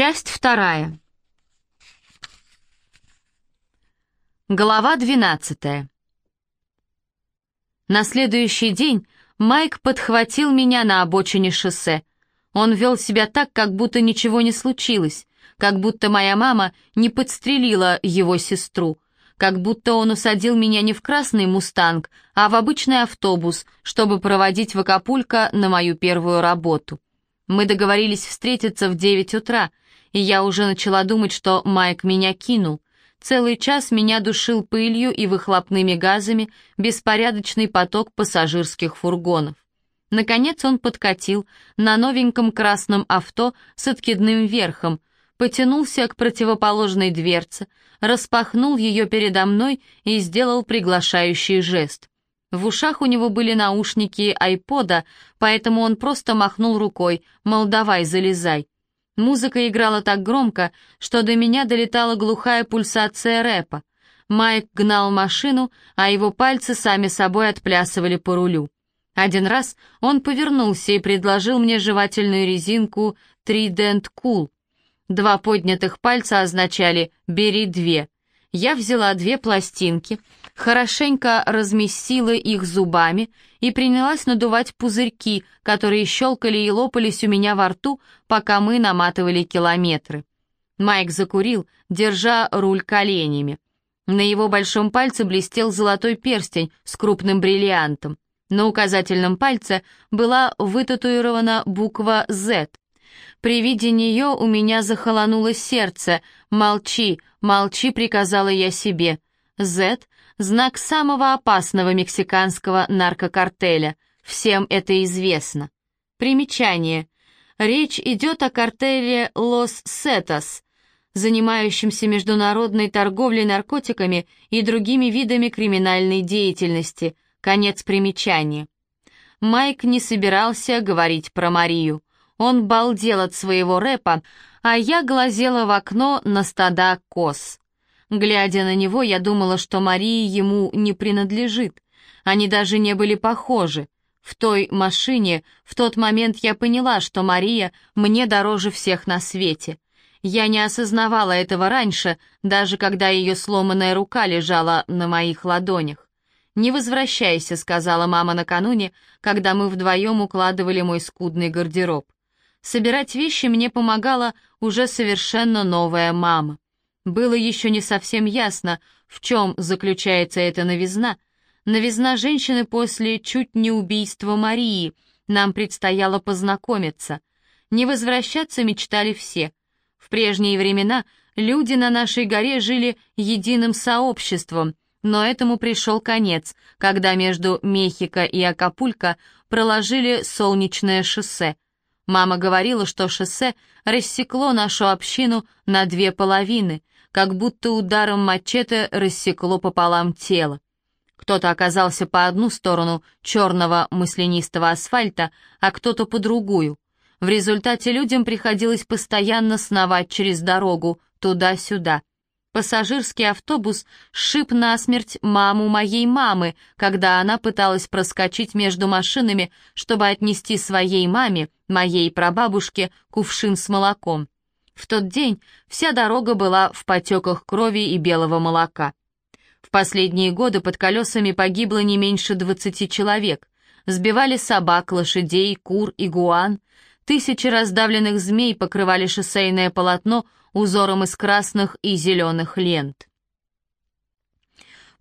Часть вторая. Глава двенадцатая. На следующий день Майк подхватил меня на обочине шоссе. Он вел себя так, как будто ничего не случилось, как будто моя мама не подстрелила его сестру, как будто он усадил меня не в красный «Мустанг», а в обычный автобус, чтобы проводить в Акапулько на мою первую работу. Мы договорились встретиться в девять утра, и я уже начала думать, что Майк меня кинул. Целый час меня душил пылью и выхлопными газами беспорядочный поток пассажирских фургонов. Наконец он подкатил на новеньком красном авто с откидным верхом, потянулся к противоположной дверце, распахнул ее передо мной и сделал приглашающий жест. В ушах у него были наушники айпода, поэтому он просто махнул рукой, мол, давай, залезай. Музыка играла так громко, что до меня долетала глухая пульсация рэпа. Майк гнал машину, а его пальцы сами собой отплясывали по рулю. Один раз он повернулся и предложил мне жевательную резинку Trident Cool. Два поднятых пальца означали «бери две». Я взяла две пластинки, хорошенько разместила их зубами и принялась надувать пузырьки, которые щелкали и лопались у меня во рту, пока мы наматывали километры. Майк закурил, держа руль коленями. На его большом пальце блестел золотой перстень с крупным бриллиантом. На указательном пальце была вытатуирована буква «Z». При виде нее у меня захолонуло сердце. «Молчи, молчи», — приказала я себе. «Z» — знак самого опасного мексиканского наркокартеля. Всем это известно. Примечание. Речь идет о картеле «Лос Сетас», занимающемся международной торговлей наркотиками и другими видами криминальной деятельности. Конец примечания. Майк не собирался говорить про Марию. Он балдел от своего рэпа, а я глазела в окно на стада коз. Глядя на него, я думала, что Мария ему не принадлежит. Они даже не были похожи. В той машине в тот момент я поняла, что Мария мне дороже всех на свете. Я не осознавала этого раньше, даже когда ее сломанная рука лежала на моих ладонях. «Не возвращайся», — сказала мама накануне, когда мы вдвоем укладывали мой скудный гардероб. Собирать вещи мне помогала уже совершенно новая мама. Было еще не совсем ясно, в чем заключается эта новизна. Новизна женщины после чуть не убийства Марии. Нам предстояло познакомиться. Не возвращаться мечтали все. В прежние времена люди на нашей горе жили единым сообществом, но этому пришел конец, когда между Мехико и Акапулько проложили солнечное шоссе — Мама говорила, что шоссе рассекло нашу общину на две половины, как будто ударом мачете рассекло пополам тело. Кто-то оказался по одну сторону черного маслянистого асфальта, а кто-то по другую. В результате людям приходилось постоянно сновать через дорогу, туда-сюда. Пассажирский автобус сшиб насмерть маму моей мамы, когда она пыталась проскочить между машинами, чтобы отнести своей маме, моей прабабушке, кувшин с молоком. В тот день вся дорога была в потеках крови и белого молока. В последние годы под колесами погибло не меньше двадцати человек. Сбивали собак, лошадей, кур, игуан. Тысячи раздавленных змей покрывали шоссейное полотно узором из красных и зеленых лент.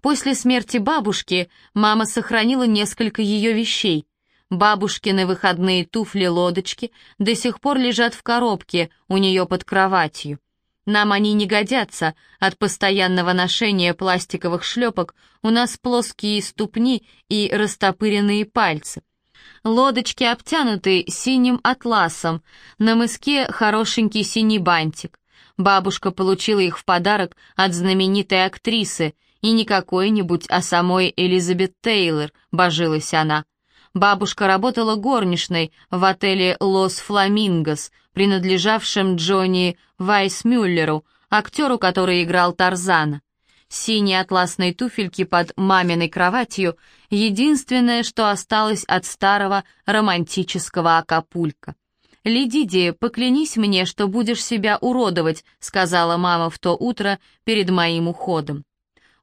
После смерти бабушки мама сохранила несколько ее вещей. Бабушкины выходные туфли-лодочки до сих пор лежат в коробке у нее под кроватью. Нам они не годятся, от постоянного ношения пластиковых шлепок у нас плоские ступни и растопыренные пальцы. Лодочки обтянуты синим атласом, на мыске хорошенький синий бантик. Бабушка получила их в подарок от знаменитой актрисы, и не какой-нибудь, а самой Элизабет Тейлор, божилась она. Бабушка работала горничной в отеле «Лос Фламингос», принадлежавшем Джонни Вайсмюллеру, актеру, который играл Тарзана. Синие атласные туфельки под маминой кроватью — единственное, что осталось от старого романтического Акапулька. «Ледиди, поклянись мне, что будешь себя уродовать», — сказала мама в то утро перед моим уходом.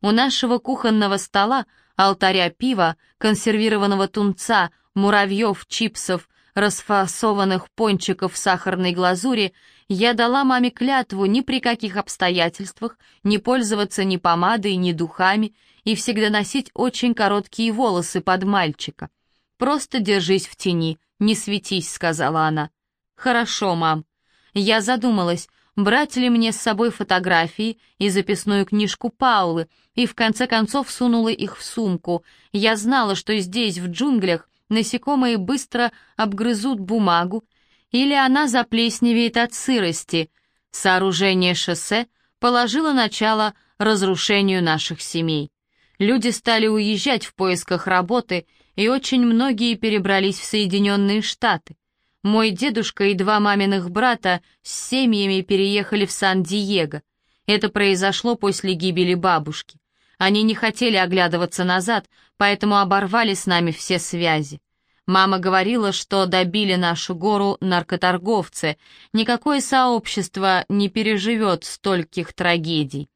У нашего кухонного стола, алтаря пива, консервированного тунца, муравьев, чипсов, расфасованных пончиков в сахарной глазури, я дала маме клятву ни при каких обстоятельствах не пользоваться ни помадой, ни духами и всегда носить очень короткие волосы под мальчика. «Просто держись в тени, не светись», — сказала она. «Хорошо, мам». Я задумалась, брать ли мне с собой фотографии и записную книжку Паулы, и в конце концов сунула их в сумку. Я знала, что здесь, в джунглях, насекомые быстро обгрызут бумагу, или она заплесневеет от сырости. Сооружение шоссе положило начало разрушению наших семей. Люди стали уезжать в поисках работы, и очень многие перебрались в Соединенные Штаты. Мой дедушка и два маминых брата с семьями переехали в Сан-Диего. Это произошло после гибели бабушки. Они не хотели оглядываться назад, поэтому оборвали с нами все связи. Мама говорила, что добили нашу гору наркоторговцы. Никакое сообщество не переживет стольких трагедий.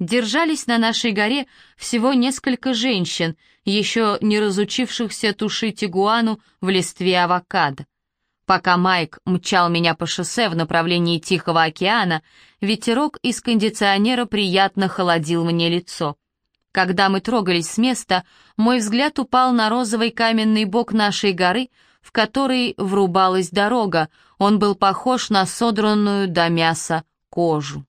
Держались на нашей горе всего несколько женщин, еще не разучившихся тушить игуану в листве авокадо. Пока Майк мчал меня по шоссе в направлении Тихого океана, ветерок из кондиционера приятно холодил мне лицо. Когда мы трогались с места, мой взгляд упал на розовый каменный бок нашей горы, в который врубалась дорога. Он был похож на содранную до мяса кожу.